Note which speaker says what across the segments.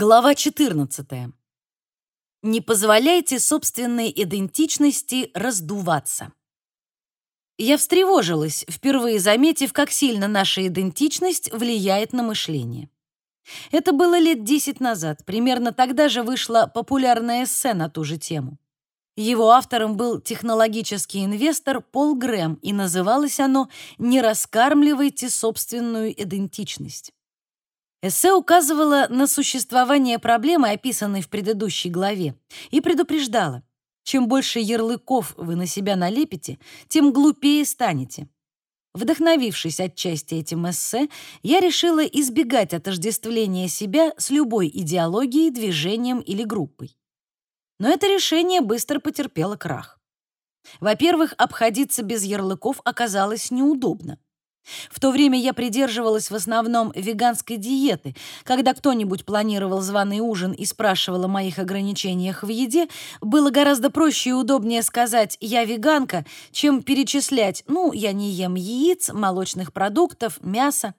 Speaker 1: Глава 14. Не позволяйте собственной идентичности раздуваться. Я встревожилась, впервые заметив, как сильно наша идентичность влияет на мышление. Это было лет 10 назад, примерно тогда же вышло популярное эссе на ту же тему. Его автором был технологический инвестор Пол Грэм, и называлось оно «Не раскармливайте собственную идентичность». Эссе указывало на существование проблемы, описанной в предыдущей главе, и предупреждало, чем больше ярлыков вы на себя налепите, тем глупее станете. Вдохновившись отчасти этим эссе, я решила избегать отождествления себя с любой идеологией, движением или группой. Но это решение быстро потерпело крах. Во-первых, обходиться без ярлыков оказалось неудобно. В то время я придерживалась в основном веганской диеты. Когда кто-нибудь планировал званый ужин и спрашивал о моих ограничениях в еде, было гораздо проще и удобнее сказать «я веганка», чем перечислять «ну, я не ем яиц, молочных продуктов, мяса».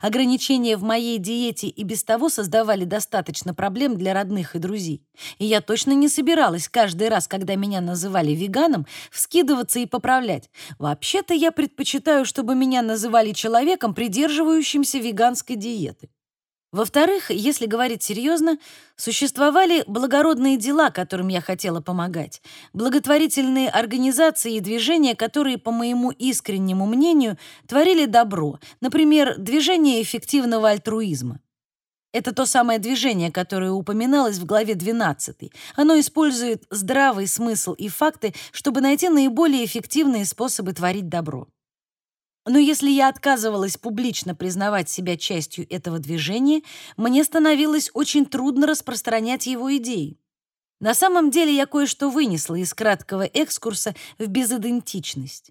Speaker 1: Ограничения в моей диете и без того создавали достаточно проблем для родных и друзей. И я точно не собиралась каждый раз, когда меня называли веганом, вскидываться и поправлять. Вообще-то я предпочитаю, чтобы меня называли человеком, придерживающимся веганской диеты. Во-вторых, если говорить серьезно, существовали благородные дела, которым я хотела помогать, благотворительные организации и движения, которые, по моему искреннему мнению, творили добро, например, движение эффективного альтруизма. Это то самое движение, которое упоминалось в главе 12. Оно использует здравый смысл и факты, чтобы найти наиболее эффективные способы творить добро. Но если я отказывалась публично признавать себя частью этого движения, мне становилось очень трудно распространять его идеи. На самом деле я кое-что вынесла из краткого экскурса в безидентичность.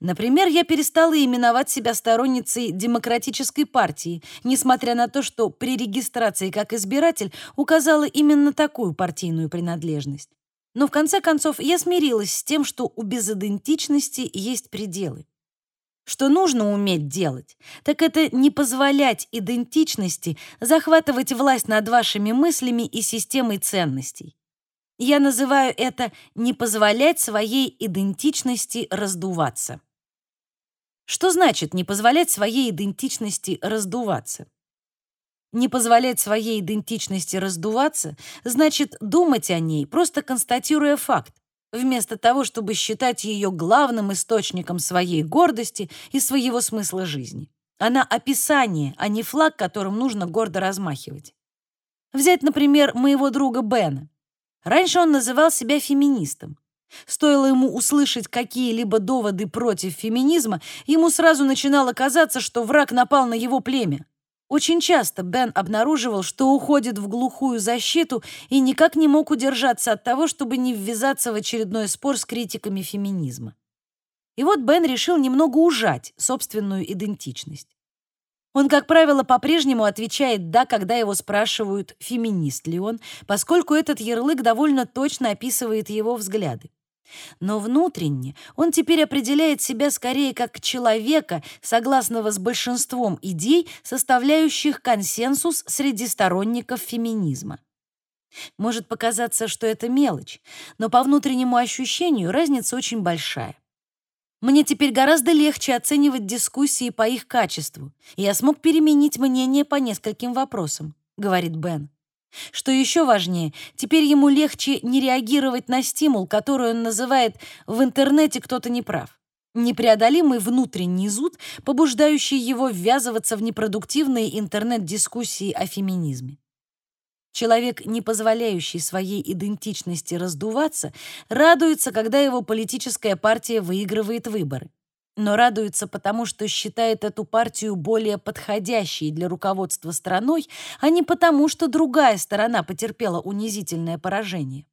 Speaker 1: Например, я перестала именовать себя сторонницей демократической партии, несмотря на то, что при регистрации как избиратель указала именно такую партийную принадлежность. Но в конце концов я смирилась с тем, что у безидентичности есть пределы. Что нужно уметь делать, так это не позволять идентичности захватывать власть над вашими мыслями и системой ценностей. Я называю это «не позволять своей идентичности раздуваться». Что значит не позволять своей идентичности раздуваться? Не позволять своей идентичности раздуваться значит думать о ней, просто констатируя факт, вместо того, чтобы считать ее главным источником своей гордости и своего смысла жизни. Она описание, а не флаг, которым нужно гордо размахивать. Взять, например, моего друга Бена. Раньше он называл себя феминистом. Стоило ему услышать какие-либо доводы против феминизма, ему сразу начинало казаться, что враг напал на его племя. Очень часто Бен обнаруживал, что уходит в глухую защиту и никак не мог удержаться от того, чтобы не ввязаться в очередной спор с критиками феминизма. И вот Бен решил немного ужать собственную идентичность. Он, как правило, по-прежнему отвечает «да», когда его спрашивают, феминист ли он, поскольку этот ярлык довольно точно описывает его взгляды. Но внутренне он теперь определяет себя скорее как человека, согласного с большинством идей, составляющих консенсус среди сторонников феминизма. Может показаться, что это мелочь, но по внутреннему ощущению разница очень большая. Мне теперь гораздо легче оценивать дискуссии по их качеству, и я смог переменить мнение по нескольким вопросам, говорит Бен. Что еще важнее, теперь ему легче не реагировать на стимул, который он называет «в интернете кто-то не прав». Непреодолимый внутренний зуд, побуждающий его ввязываться в непродуктивные интернет-дискуссии о феминизме. Человек, не позволяющий своей идентичности раздуваться, радуется, когда его политическая партия выигрывает выборы но радуется потому, что считает эту партию более подходящей для руководства страной, а не потому, что другая сторона потерпела унизительное поражение.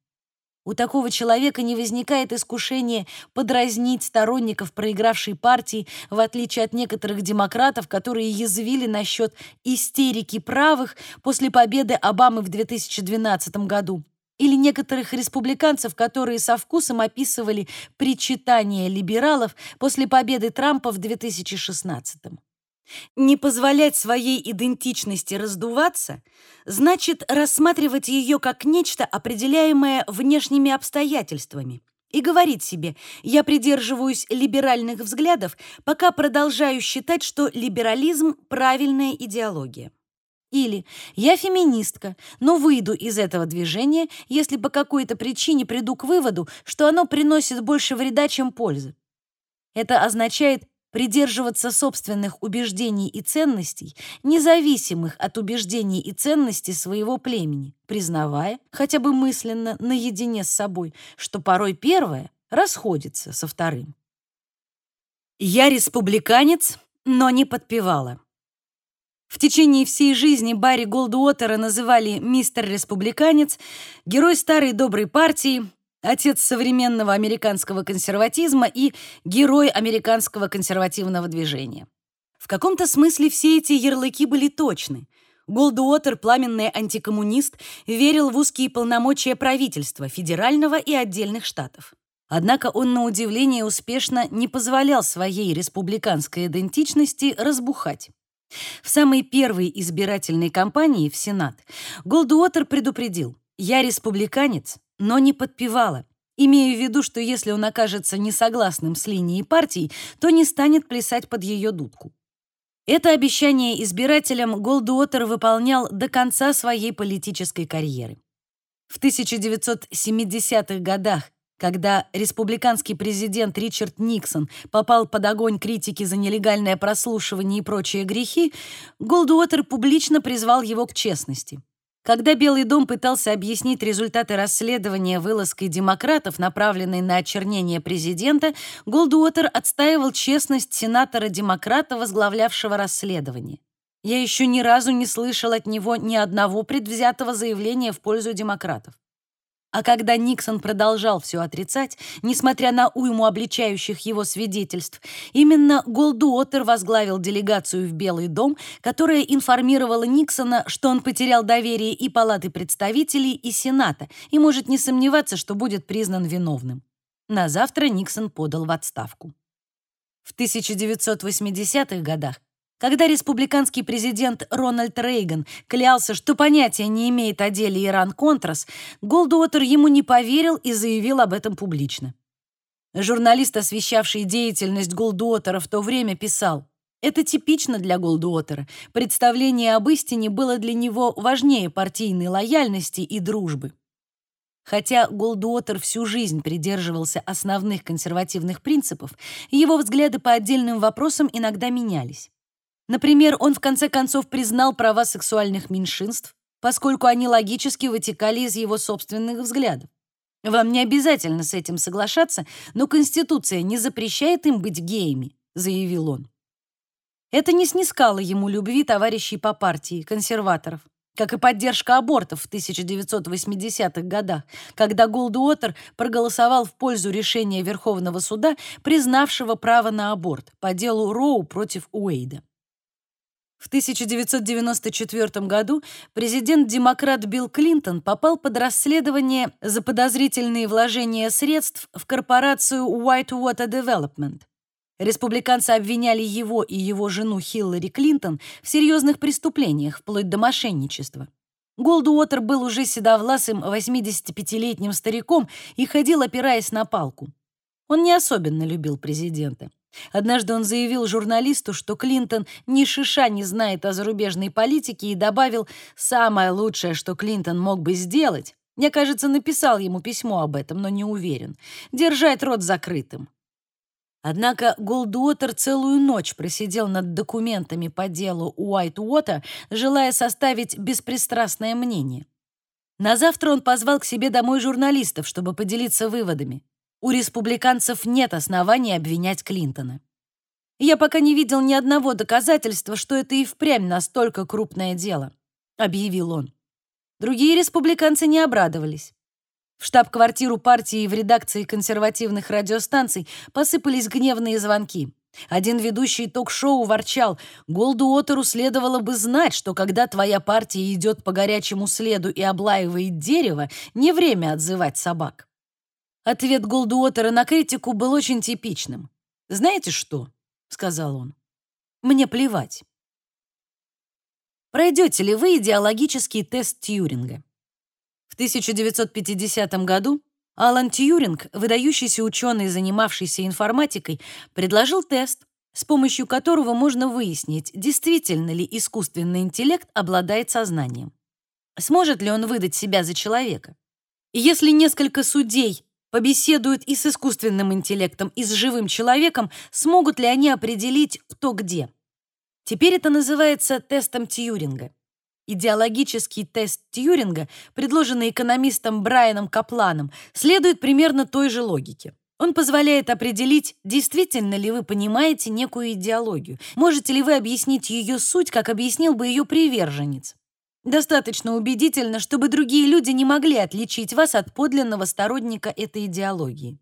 Speaker 1: У такого человека не возникает искушения подразнить сторонников проигравшей партии, в отличие от некоторых демократов, которые язвили насчет истерики правых после победы Обамы в 2012 году или некоторых республиканцев, которые со вкусом описывали причитания либералов после победы Трампа в 2016 -м. Не позволять своей идентичности раздуваться значит рассматривать ее как нечто, определяемое внешними обстоятельствами, и говорить себе «я придерживаюсь либеральных взглядов, пока продолжаю считать, что либерализм – правильная идеология». Или «я феминистка, но выйду из этого движения, если по какой-то причине приду к выводу, что оно приносит больше вреда, чем пользы». Это означает придерживаться собственных убеждений и ценностей, независимых от убеждений и ценностей своего племени, признавая, хотя бы мысленно, наедине с собой, что порой первое расходится со вторым. Я республиканец, но не подпевала. В течение всей жизни Барри Голдуотера называли «мистер республиканец», герой старой доброй партии, отец современного американского консерватизма и герой американского консервативного движения. В каком-то смысле все эти ярлыки были точны. Голдуотер, пламенный антикоммунист, верил в узкие полномочия правительства, федерального и отдельных штатов. Однако он, на удивление, успешно не позволял своей республиканской идентичности разбухать. В самой первой избирательной кампании в Сенат Голдуотер предупредил «Я республиканец, но не подпевала, имея в виду, что если он окажется несогласным с линией партии, то не станет плясать под ее дудку». Это обещание избирателям Голдуотер выполнял до конца своей политической карьеры. В 1970-х годах когда республиканский президент Ричард Никсон попал под огонь критики за нелегальное прослушивание и прочие грехи, Голдуотер публично призвал его к честности. Когда Белый дом пытался объяснить результаты расследования вылазкой демократов, направленной на очернение президента, Голдуотер отстаивал честность сенатора-демократа, возглавлявшего расследование. Я еще ни разу не слышал от него ни одного предвзятого заявления в пользу демократов. А когда Никсон продолжал все отрицать, несмотря на уйму обличающих его свидетельств, именно Голдуотер возглавил делегацию в Белый дом, которая информировала Никсона, что он потерял доверие и Палаты представителей, и Сената, и может не сомневаться, что будет признан виновным. На завтра Никсон подал в отставку. В 1980-х годах когда республиканский президент Рональд Рейган клялся, что понятия не имеет о деле Иран-Контрас, Голдуотер ему не поверил и заявил об этом публично. Журналист, освещавший деятельность Голдуотера в то время, писал, «Это типично для Голдуотера. Представление об истине было для него важнее партийной лояльности и дружбы». Хотя Голдуотер всю жизнь придерживался основных консервативных принципов, его взгляды по отдельным вопросам иногда менялись. Например, он в конце концов признал права сексуальных меньшинств, поскольку они логически вытекали из его собственных взглядов. Вам не обязательно с этим соглашаться, но Конституция не запрещает им быть геями, заявил он. Это не снискало ему любви товарищей по партии, консерваторов, как и поддержка абортов в 1980-х годах, когда Голдуотер проголосовал в пользу решения Верховного суда, признавшего право на аборт по делу Роу против Уэйда. В 1994 году президент-демократ Билл Клинтон попал под расследование за подозрительные вложения средств в корпорацию Whitewater Development. Республиканцы обвиняли его и его жену Хиллари Клинтон в серьезных преступлениях, вплоть до мошенничества. Голдуотер был уже седовласым 85-летним стариком и ходил, опираясь на палку. Он не особенно любил президента. Однажды он заявил журналисту, что Клинтон ни шиша не знает о зарубежной политике и добавил «самое лучшее, что Клинтон мог бы сделать». Я, кажется, написал ему письмо об этом, но не уверен. Держать рот закрытым. Однако Голдуотер целую ночь просидел над документами по делу Уайт-Уота, желая составить беспристрастное мнение. На завтра он позвал к себе домой журналистов, чтобы поделиться выводами. У республиканцев нет оснований обвинять Клинтона. Я пока не видел ни одного доказательства, что это и впрямь настолько крупное дело, объявил он. Другие республиканцы не обрадовались. В штаб-квартиру партии и в редакции консервативных радиостанций посыпались гневные звонки. Один ведущий ток-шоу ворчал, Голдуотеру следовало бы знать, что когда твоя партия идет по горячему следу и облаивает дерево, не время отзывать собак. Ответ Голдуотера на критику был очень типичным. «Знаете что?» — сказал он. Мне плевать. Пройдете ли вы идеологический тест Тьюринга? В 1950 году Алан Тьюринг, выдающийся ученый, занимавшийся информатикой, предложил тест, с помощью которого можно выяснить, действительно ли искусственный интеллект обладает сознанием. Сможет ли он выдать себя за человека? Если несколько судей побеседуют и с искусственным интеллектом, и с живым человеком, смогут ли они определить, кто где? Теперь это называется тестом Тьюринга. Идеологический тест Тьюринга, предложенный экономистом Брайаном Капланом, следует примерно той же логике. Он позволяет определить, действительно ли вы понимаете некую идеологию, можете ли вы объяснить ее суть, как объяснил бы ее приверженец. Достаточно убедительно, чтобы другие люди не могли отличить вас от подлинного сторонника этой идеологии.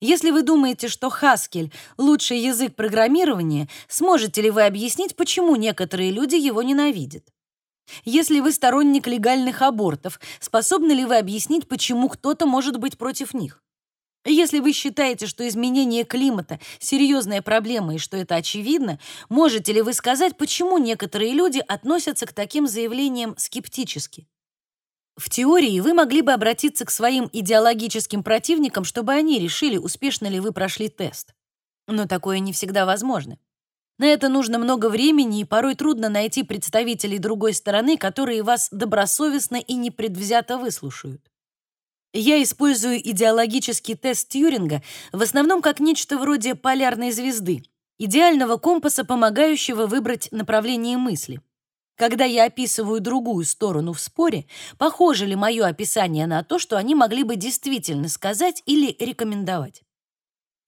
Speaker 1: Если вы думаете, что Haskell — лучший язык программирования, сможете ли вы объяснить, почему некоторые люди его ненавидят? Если вы сторонник легальных абортов, способны ли вы объяснить, почему кто-то может быть против них? Если вы считаете, что изменение климата — серьезная проблема и что это очевидно, можете ли вы сказать, почему некоторые люди относятся к таким заявлениям скептически? В теории вы могли бы обратиться к своим идеологическим противникам, чтобы они решили, успешно ли вы прошли тест. Но такое не всегда возможно. На это нужно много времени, и порой трудно найти представителей другой стороны, которые вас добросовестно и непредвзято выслушают. Я использую идеологический тест Тьюринга в основном как нечто вроде полярной звезды, идеального компаса, помогающего выбрать направление мысли. Когда я описываю другую сторону в споре, похоже ли мое описание на то, что они могли бы действительно сказать или рекомендовать?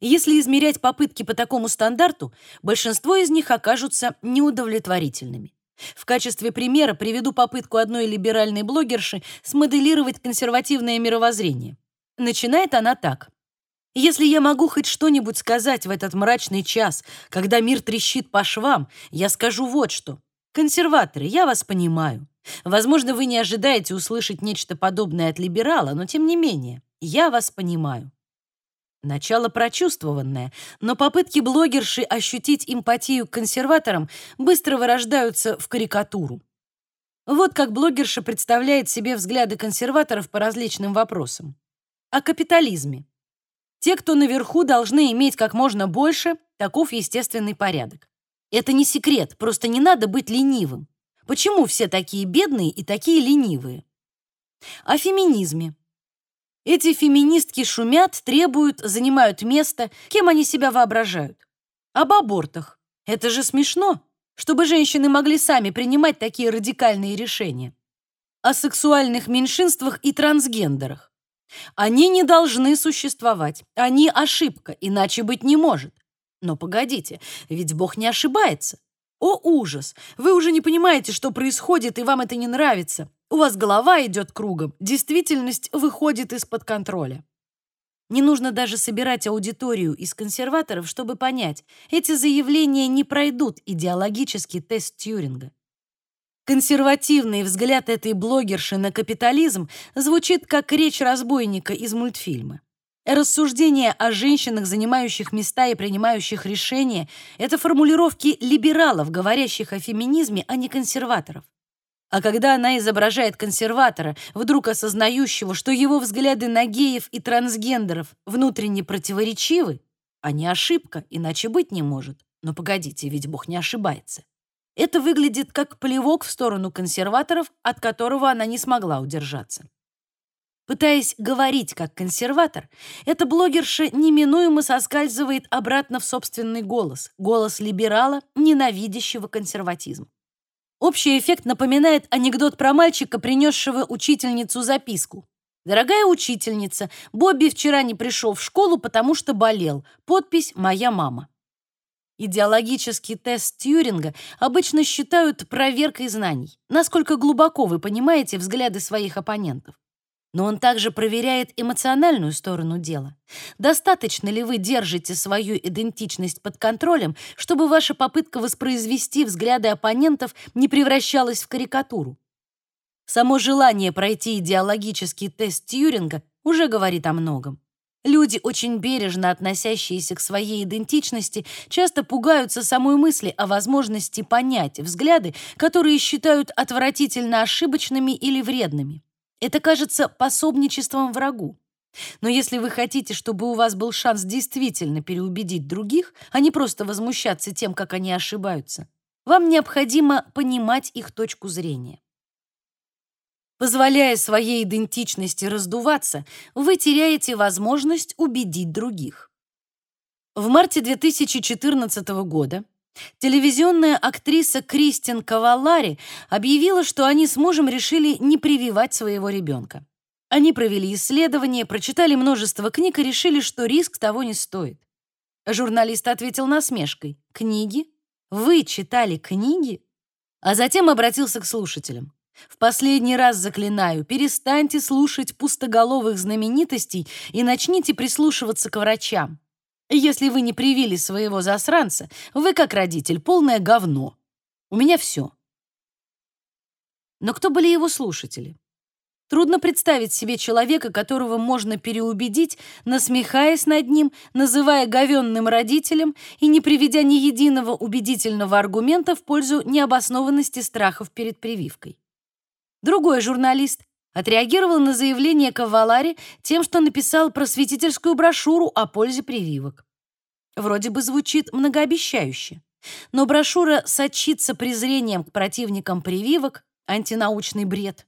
Speaker 1: Если измерять попытки по такому стандарту, большинство из них окажутся неудовлетворительными. В качестве примера приведу попытку одной либеральной блогерши смоделировать консервативное мировоззрение. Начинает она так. Если я могу хоть что-нибудь сказать в этот мрачный час, когда мир трещит по швам, я скажу вот что. Консерваторы, я вас понимаю. Возможно, вы не ожидаете услышать нечто подобное от либерала, но тем не менее, я вас понимаю. Начало прочувствованное, но попытки блогерши ощутить эмпатию к консерваторам быстро вырождаются в карикатуру. Вот как блогерша представляет себе взгляды консерваторов по различным вопросам. О капитализме. Те, кто наверху, должны иметь как можно больше, таков естественный порядок. Это не секрет, просто не надо быть ленивым. Почему все такие бедные и такие ленивые? О феминизме. Эти феминистки шумят, требуют, занимают место. Кем они себя воображают? Об абортах. Это же смешно, чтобы женщины могли сами принимать такие радикальные решения. О сексуальных меньшинствах и трансгендерах. Они не должны существовать. Они ошибка, иначе быть не может. Но погодите, ведь Бог не ошибается. О, ужас! Вы уже не понимаете, что происходит, и вам это не нравится. У вас голова идет кругом, действительность выходит из-под контроля. Не нужно даже собирать аудиторию из консерваторов, чтобы понять, эти заявления не пройдут идеологический тест Тьюринга. Консервативный взгляд этой блогерши на капитализм звучит как речь разбойника из мультфильма. Рассуждения о женщинах, занимающих места и принимающих решения, это формулировки либералов, говорящих о феминизме, а не консерваторов. А когда она изображает консерватора, вдруг осознающего, что его взгляды на геев и трансгендеров внутренне противоречивы, а не ошибка, иначе быть не может. Но погодите, ведь Бог не ошибается. Это выглядит как плевок в сторону консерваторов, от которого она не смогла удержаться. Пытаясь говорить как консерватор, эта блогерша неминуемо соскальзывает обратно в собственный голос, голос либерала, ненавидящего консерватизм. Общий эффект напоминает анекдот про мальчика, принесшего учительницу записку. «Дорогая учительница, Бобби вчера не пришел в школу, потому что болел. Подпись «Моя мама». Идеологический тест Тьюринга обычно считают проверкой знаний, насколько глубоко вы понимаете взгляды своих оппонентов но он также проверяет эмоциональную сторону дела. Достаточно ли вы держите свою идентичность под контролем, чтобы ваша попытка воспроизвести взгляды оппонентов не превращалась в карикатуру? Само желание пройти идеологический тест Тьюринга уже говорит о многом. Люди, очень бережно относящиеся к своей идентичности, часто пугаются самой мысли о возможности понять взгляды, которые считают отвратительно ошибочными или вредными. Это кажется пособничеством врагу. Но если вы хотите, чтобы у вас был шанс действительно переубедить других, а не просто возмущаться тем, как они ошибаются, вам необходимо понимать их точку зрения. Позволяя своей идентичности раздуваться, вы теряете возможность убедить других. В марте 2014 года телевизионная актриса Кристин Кавалари объявила, что они с мужем решили не прививать своего ребенка. Они провели исследование, прочитали множество книг и решили, что риск того не стоит. Журналист ответил насмешкой. «Книги? Вы читали книги?» А затем обратился к слушателям. В последний раз заклинаю, перестаньте слушать пустоголовых знаменитостей и начните прислушиваться к врачам. Если вы не привили своего засранца, вы, как родитель, полное говно. У меня все. Но кто были его слушатели? Трудно представить себе человека, которого можно переубедить, насмехаясь над ним, называя говенным родителем и не приведя ни единого убедительного аргумента в пользу необоснованности страхов перед прививкой. Другой журналист отреагировал на заявление Кавалари тем, что написал просветительскую брошюру о пользе прививок. Вроде бы звучит многообещающе, но брошюра сочится презрением к противникам прививок, антинаучный бред,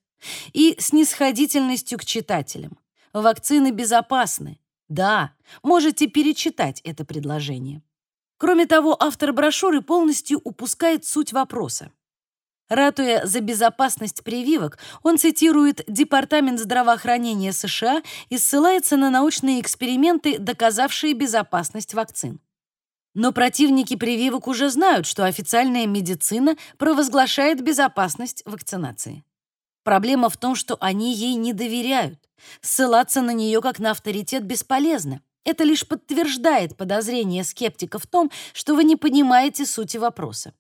Speaker 1: и снисходительностью к читателям. Вакцины безопасны. Да, можете перечитать это предложение. Кроме того, автор брошюры полностью упускает суть вопроса. Ратуя за безопасность прививок, он цитирует Департамент здравоохранения США и ссылается на научные эксперименты, доказавшие безопасность вакцин. Но противники прививок уже знают, что официальная медицина провозглашает безопасность вакцинации. Проблема в том, что они ей не доверяют. Ссылаться на нее как на авторитет бесполезно. Это лишь подтверждает подозрение скептиков в том, что вы не понимаете сути вопроса.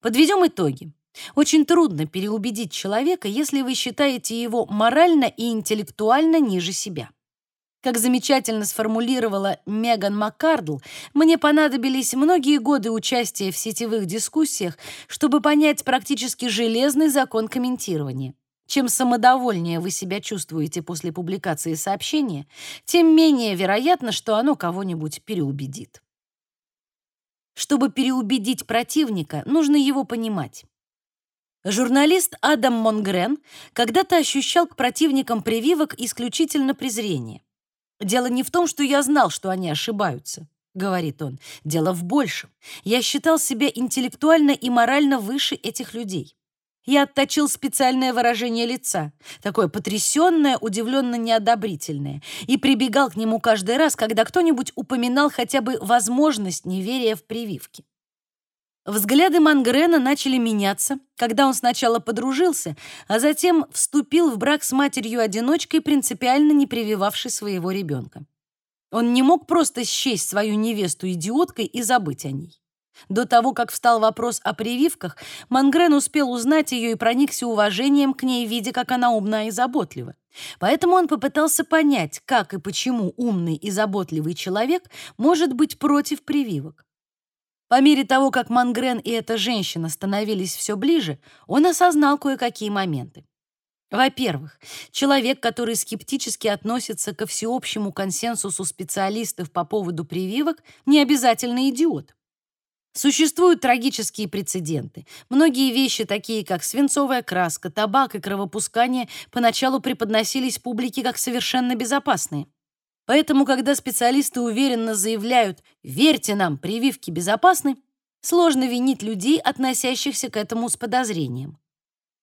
Speaker 1: Подведем итоги. Очень трудно переубедить человека, если вы считаете его морально и интеллектуально ниже себя. Как замечательно сформулировала Меган Маккардл, мне понадобились многие годы участия в сетевых дискуссиях, чтобы понять практически железный закон комментирования. Чем самодовольнее вы себя чувствуете после публикации сообщения, тем менее вероятно, что оно кого-нибудь переубедит. Чтобы переубедить противника, нужно его понимать. Журналист Адам Монгрен когда-то ощущал к противникам прививок исключительно презрение. «Дело не в том, что я знал, что они ошибаются», — говорит он. «Дело в большем. Я считал себя интеллектуально и морально выше этих людей. Я отточил специальное выражение лица, такое потрясенное, удивленно неодобрительное, и прибегал к нему каждый раз, когда кто-нибудь упоминал хотя бы возможность неверия в прививки. Взгляды Мангрена начали меняться, когда он сначала подружился, а затем вступил в брак с матерью-одиночкой, принципиально не прививавшей своего ребенка. Он не мог просто счесть свою невесту идиоткой и забыть о ней. До того, как встал вопрос о прививках, Мангрен успел узнать ее и проникся уважением к ней, видя, как она умна и заботлива. Поэтому он попытался понять, как и почему умный и заботливый человек может быть против прививок. По мере того, как Мангрен и эта женщина становились все ближе, он осознал кое-какие моменты. Во-первых, человек, который скептически относится ко всеобщему консенсусу специалистов по поводу прививок, не обязательно идиот. Существуют трагические прецеденты. Многие вещи, такие как свинцовая краска, табак и кровопускание, поначалу преподносились публике как совершенно безопасные. Поэтому, когда специалисты уверенно заявляют «верьте нам, прививки безопасны», сложно винить людей, относящихся к этому с подозрением.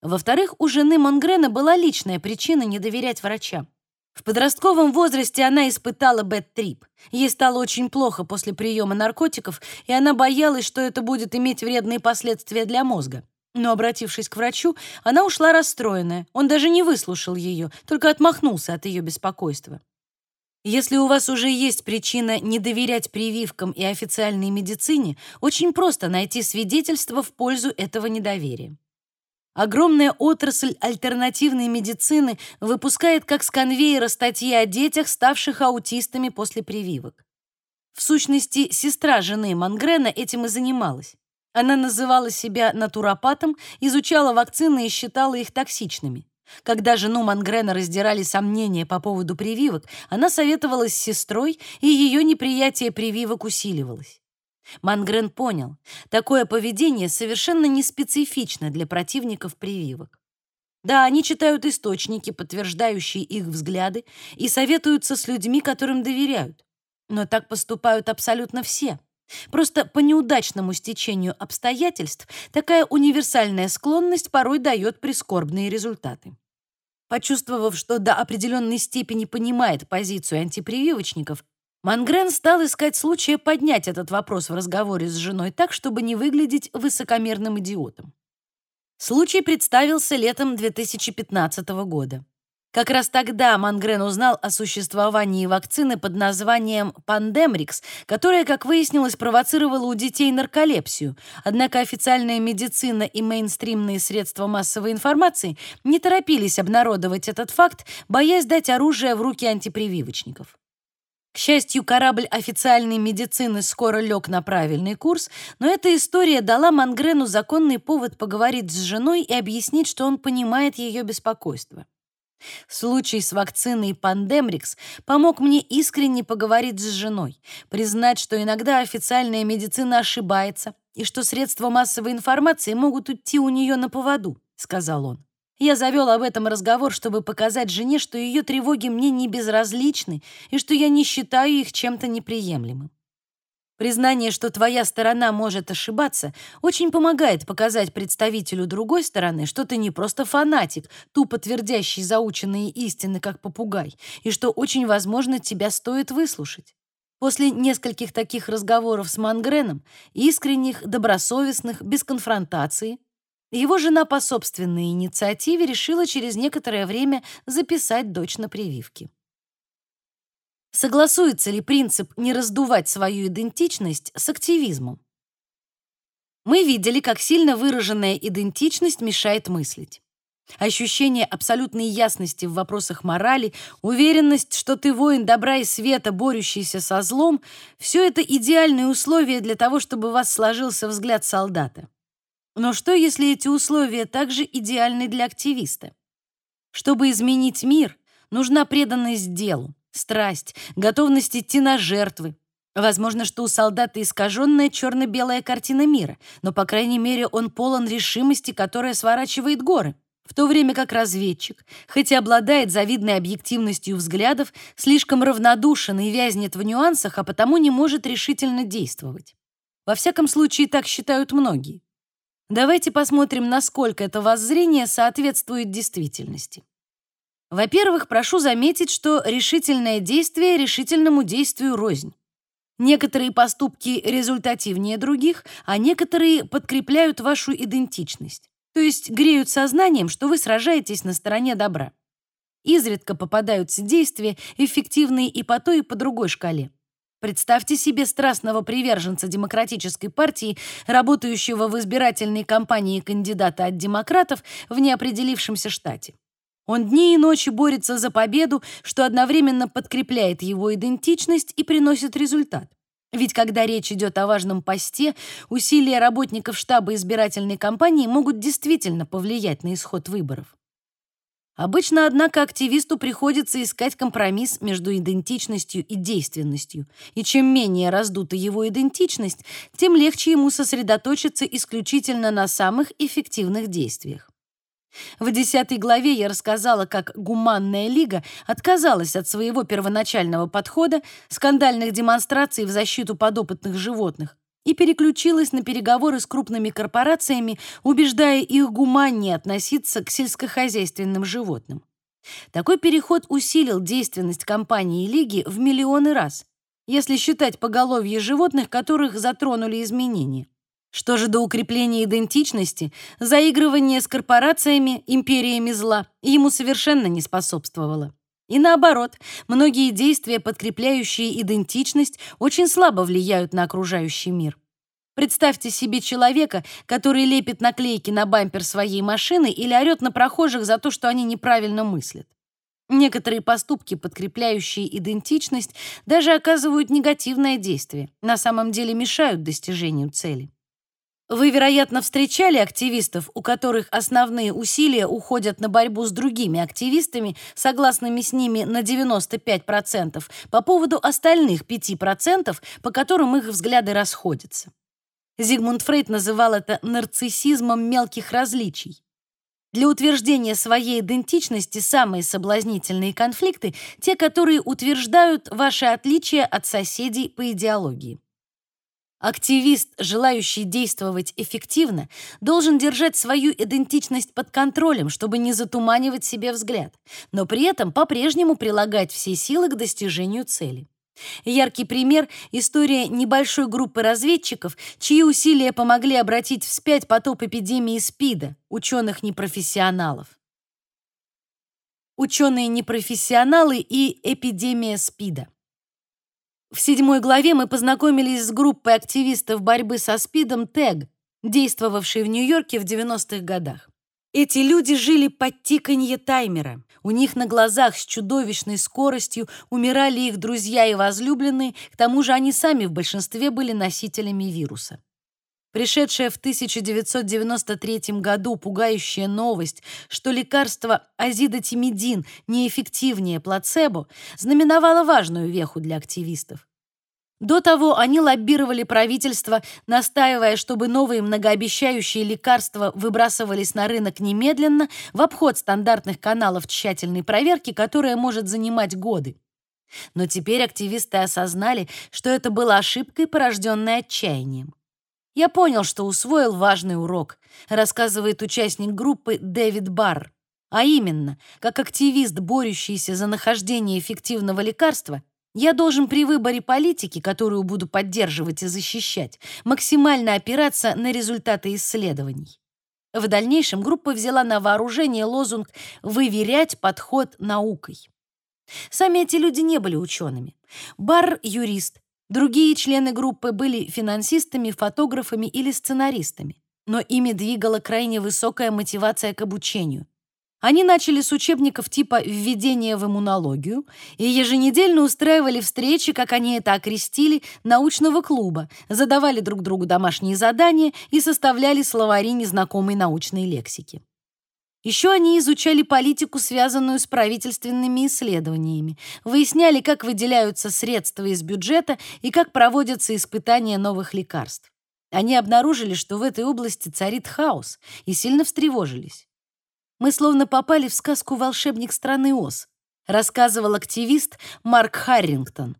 Speaker 1: Во-вторых, у жены Монгрена была личная причина не доверять врачам. В подростковом возрасте она испытала бэт-трип. Ей стало очень плохо после приема наркотиков, и она боялась, что это будет иметь вредные последствия для мозга. Но, обратившись к врачу, она ушла расстроенная. Он даже не выслушал ее, только отмахнулся от ее беспокойства. Если у вас уже есть причина не доверять прививкам и официальной медицине, очень просто найти свидетельство в пользу этого недоверия. Огромная отрасль альтернативной медицины выпускает как с конвейера статьи о детях, ставших аутистами после прививок. В сущности, сестра жены Мангрена этим и занималась. Она называла себя натуропатом, изучала вакцины и считала их токсичными. Когда жену Мангрена раздирали сомнения по поводу прививок, она советовалась с сестрой, и ее неприятие прививок усиливалось. Мангрен понял, такое поведение совершенно не специфично для противников прививок. Да, они читают источники, подтверждающие их взгляды, и советуются с людьми, которым доверяют. Но так поступают абсолютно все. Просто по неудачному стечению обстоятельств такая универсальная склонность порой дает прискорбные результаты. Почувствовав, что до определенной степени понимает позицию антипрививочников, Мангрен стал искать случая поднять этот вопрос в разговоре с женой так, чтобы не выглядеть высокомерным идиотом. Случай представился летом 2015 года. Как раз тогда Мангрен узнал о существовании вакцины под названием Пандемрикс, которая, как выяснилось, провоцировала у детей нарколепсию. Однако официальная медицина и мейнстримные средства массовой информации не торопились обнародовать этот факт, боясь дать оружие в руки антипрививочников. К счастью, корабль официальной медицины скоро лег на правильный курс, но эта история дала Мангрену законный повод поговорить с женой и объяснить, что он понимает ее беспокойство. Случай с вакциной Пандемрикс помог мне искренне поговорить с женой, признать, что иногда официальная медицина ошибается и что средства массовой информации могут уйти у нее на поводу, сказал он. Я завел об этом разговор, чтобы показать жене, что ее тревоги мне не безразличны и что я не считаю их чем-то неприемлемым. Признание, что твоя сторона может ошибаться, очень помогает показать представителю другой стороны, что ты не просто фанатик, тупо твердящий заученные истины, как попугай, и что очень возможно тебя стоит выслушать. После нескольких таких разговоров с Мангреном, искренних, добросовестных, без конфронтации, его жена по собственной инициативе решила через некоторое время записать дочь на прививки. Согласуется ли принцип не раздувать свою идентичность с активизмом? Мы видели, как сильно выраженная идентичность мешает мыслить. Ощущение абсолютной ясности в вопросах морали, уверенность, что ты воин добра и света, борющийся со злом — все это идеальные условия для того, чтобы у вас сложился взгляд солдата. Но что, если эти условия также идеальны для активиста? Чтобы изменить мир, нужна преданность делу, страсть, готовность идти на жертвы. Возможно, что у солдата искаженная черно-белая картина мира, но, по крайней мере, он полон решимости, которая сворачивает горы. В то время как разведчик, хоть и обладает завидной объективностью взглядов, слишком равнодушен и вязнет в нюансах, а потому не может решительно действовать. Во всяком случае, так считают многие. Давайте посмотрим, насколько это воззрение соответствует действительности. Во-первых, прошу заметить, что решительное действие решительному действию рознь. Некоторые поступки результативнее других, а некоторые подкрепляют вашу идентичность, то есть греют сознанием, что вы сражаетесь на стороне добра. Изредка попадаются действия, эффективные и по той, и по другой шкале. Представьте себе страстного приверженца демократической партии, работающего в избирательной кампании кандидата от демократов в неопределившемся штате. Он дни и ночи борется за победу, что одновременно подкрепляет его идентичность и приносит результат. Ведь когда речь идет о важном посте, усилия работников штаба избирательной кампании могут действительно повлиять на исход выборов. Обычно, однако, активисту приходится искать компромисс между идентичностью и действенностью, и чем менее раздута его идентичность, тем легче ему сосредоточиться исключительно на самых эффективных действиях. В десятой главе я рассказала, как Гуманная лига отказалась от своего первоначального подхода, скандальных демонстраций в защиту подопытных животных, и переключилась на переговоры с крупными корпорациями, убеждая их гуманнее относиться к сельскохозяйственным животным. Такой переход усилил действенность компании Лиги в миллионы раз, если считать поголовье животных, которых затронули изменения. Что же до укрепления идентичности, заигрывание с корпорациями, империями зла ему совершенно не способствовало. И наоборот, многие действия, подкрепляющие идентичность, очень слабо влияют на окружающий мир. Представьте себе человека, который лепит наклейки на бампер своей машины или орет на прохожих за то, что они неправильно мыслят. Некоторые поступки, подкрепляющие идентичность, даже оказывают негативное действие, на самом деле мешают достижению цели. Вы, вероятно, встречали активистов, у которых основные усилия уходят на борьбу с другими активистами, согласными с ними на 95%, по поводу остальных 5%, по которым их взгляды расходятся. Зигмунд Фрейд называл это нарциссизмом мелких различий. Для утверждения своей идентичности самые соблазнительные конфликты — те, которые утверждают ваши отличия от соседей по идеологии. Активист, желающий действовать эффективно, должен держать свою идентичность под контролем, чтобы не затуманивать себе взгляд, но при этом по-прежнему прилагать все силы к достижению цели. Яркий пример — история небольшой группы разведчиков, чьи усилия помогли обратить вспять потоп эпидемии СПИДа, ученых-непрофессионалов. Ученые-непрофессионалы и эпидемия СПИДа. В седьмой главе мы познакомились с группой активистов борьбы со СПИДом ТЭГ, действовавшей в Нью-Йорке в 90-х годах. Эти люди жили под тиканье таймера. У них на глазах с чудовищной скоростью умирали их друзья и возлюбленные, к тому же они сами в большинстве были носителями вируса. Пришедшая в 1993 году пугающая новость, что лекарство азидотимидин неэффективнее плацебо, знаменовала важную веху для активистов. До того они лоббировали правительство, настаивая, чтобы новые многообещающие лекарства выбрасывались на рынок немедленно в обход стандартных каналов тщательной проверки, которая может занимать годы. Но теперь активисты осознали, что это была ошибкой, порожденной отчаянием. Я понял, что усвоил важный урок, рассказывает участник группы Дэвид Барр. А именно, как активист, борющийся за нахождение эффективного лекарства, я должен при выборе политики, которую буду поддерживать и защищать, максимально опираться на результаты исследований. В дальнейшем группа взяла на вооружение лозунг «выверять подход наукой». Сами эти люди не были учеными. Бар — юрист, другие члены группы были финансистами, фотографами или сценаристами. Но ими двигала крайне высокая мотивация к обучению. Они начали с учебников типа «Введение в иммунологию» и еженедельно устраивали встречи, как они это окрестили, научного клуба, задавали друг другу домашние задания и составляли словари незнакомой научной лексики. Еще они изучали политику, связанную с правительственными исследованиями, выясняли, как выделяются средства из бюджета и как проводятся испытания новых лекарств. Они обнаружили, что в этой области царит хаос, и сильно встревожились. Мы словно попали в сказку «Волшебник страны Оз», рассказывал активист Марк Харрингтон.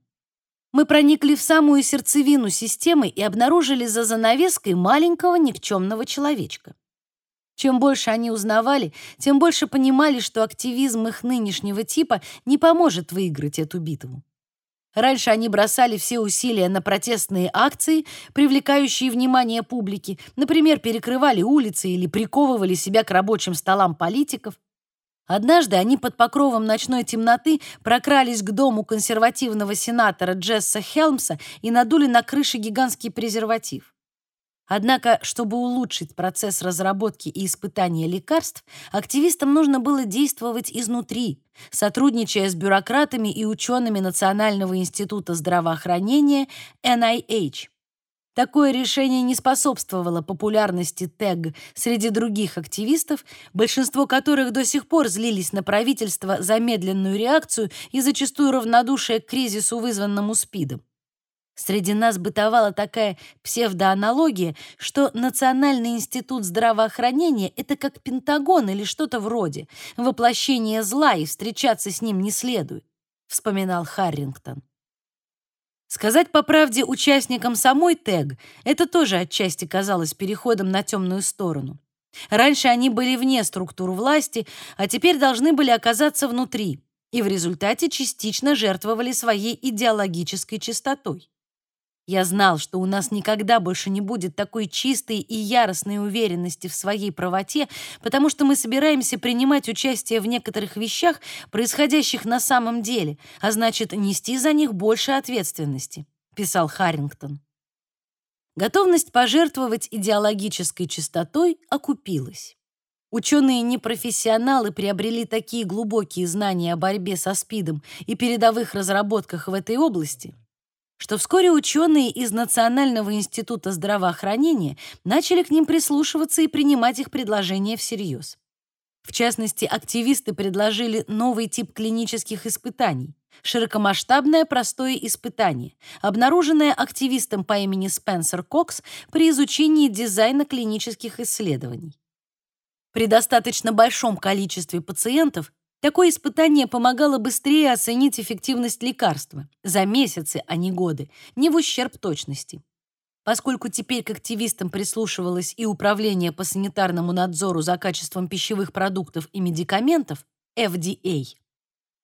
Speaker 1: Мы проникли в самую сердцевину системы и обнаружили за занавеской маленького никчемного человечка. Чем больше они узнавали, тем больше понимали, что активизм их нынешнего типа не поможет выиграть эту битву. Раньше они бросали все усилия на протестные акции, привлекающие внимание публики, например, перекрывали улицы или приковывали себя к рабочим столам политиков. Однажды они под покровом ночной темноты прокрались к дому консервативного сенатора Джесса Хелмса и надули на крыше гигантский презерватив. Однако, чтобы улучшить процесс разработки и испытания лекарств, активистам нужно было действовать изнутри, сотрудничая с бюрократами и учеными Национального института здравоохранения NIH. Такое решение не способствовало популярности ТЭГ среди других активистов, большинство которых до сих пор злились на правительство за медленную реакцию и зачастую равнодушие к кризису, вызванному СПИДом. Среди нас бытовала такая псевдоаналогия, что Национальный институт здравоохранения — это как Пентагон или что-то вроде, воплощение зла, и встречаться с ним не следует, — вспоминал Харрингтон. Сказать по правде участникам самой ТЭГ это тоже отчасти казалось переходом на темную сторону. Раньше они были вне структур власти, а теперь должны были оказаться внутри, и в результате частично жертвовали своей идеологической чистотой. Я знал, что у нас никогда больше не будет такой чистой и яростной уверенности в своей правоте, потому что мы собираемся принимать участие в некоторых вещах, происходящих на самом деле, а значит, нести за них больше ответственности, писал Харрингтон. Готовность пожертвовать идеологической чистотой окупилась. Ученые-непрофессионалы приобрели такие глубокие знания о борьбе со СПИДом и передовых разработках в этой области, что вскоре ученые из Национального института здравоохранения начали к ним прислушиваться и принимать их предложения всерьез. В частности, активисты предложили новый тип клинических испытаний — широкомасштабное простое испытание, обнаруженное активистом по имени Спенсер Кокс при изучении дизайна клинических исследований. При достаточно большом количестве пациентов такое испытание помогало быстрее оценить эффективность лекарства за месяцы, а не годы, не в ущерб точности. Поскольку теперь к активистам прислушивалось и Управление по санитарному надзору за качеством пищевых продуктов и медикаментов, FDA,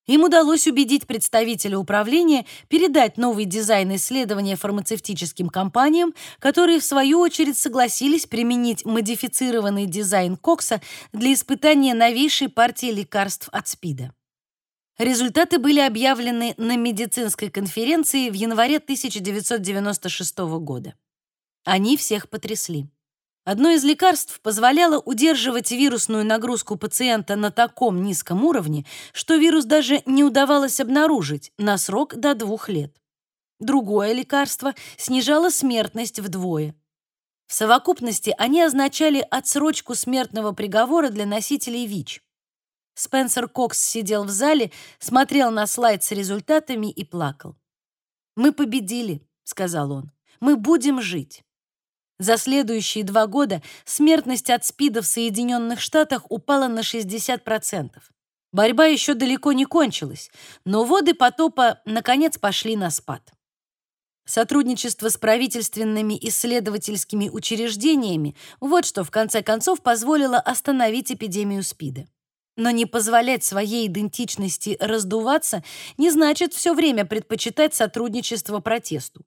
Speaker 1: им удалось убедить представителя управления передать новый дизайн исследования фармацевтическим компаниям, которые, в свою очередь, согласились применить модифицированный дизайн Кокса для испытания новейшей партии лекарств от СПИДа. Результаты были объявлены на медицинской конференции в январе 1996 года. Они всех потрясли. Одно из лекарств позволяло удерживать вирусную нагрузку пациента на таком низком уровне, что вирус даже не удавалось обнаружить на срок до двух лет. Другое лекарство снижало смертность вдвое. В совокупности они означали отсрочку смертного приговора для носителей ВИЧ. Спенсер Кокс сидел в зале, смотрел на слайд с результатами и плакал. «Мы победили», — сказал он. «Мы будем жить». За следующие два года смертность от СПИДа в Соединенных Штатах упала на 60%. Борьба еще далеко не кончилась, но воды потопа наконец пошли на спад. Сотрудничество с правительственными исследовательскими учреждениями вот что в конце концов позволило остановить эпидемию СПИДа. Но не позволять своей идентичности раздуваться не значит все время предпочитать сотрудничество протесту.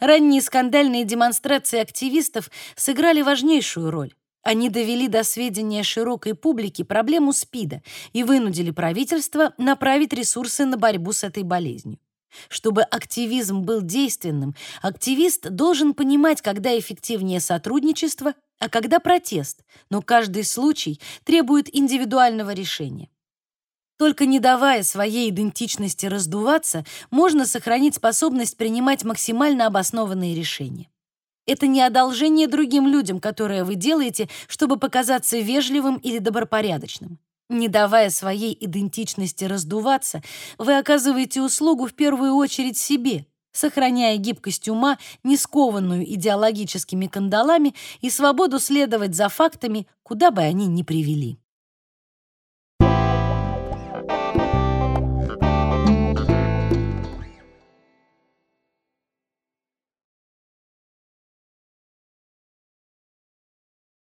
Speaker 1: Ранние скандальные демонстрации активистов сыграли важнейшую роль. Они довели до сведения широкой публики проблему СПИДа и вынудили правительство направить ресурсы на борьбу с этой болезнью. Чтобы активизм был действенным, активист должен понимать, когда эффективнее сотрудничество, а когда протест, но каждый случай требует индивидуального решения. Только не давая своей идентичности раздуваться, можно сохранить способность принимать максимально обоснованные решения. Это не одолжение другим людям, которое вы делаете, чтобы показаться вежливым или добропорядочным. Не давая своей идентичности раздуваться, вы оказываете услугу в первую очередь себе, сохраняя гибкость ума, не скованную идеологическими кандалами и свободу следовать за фактами, куда бы они ни привели.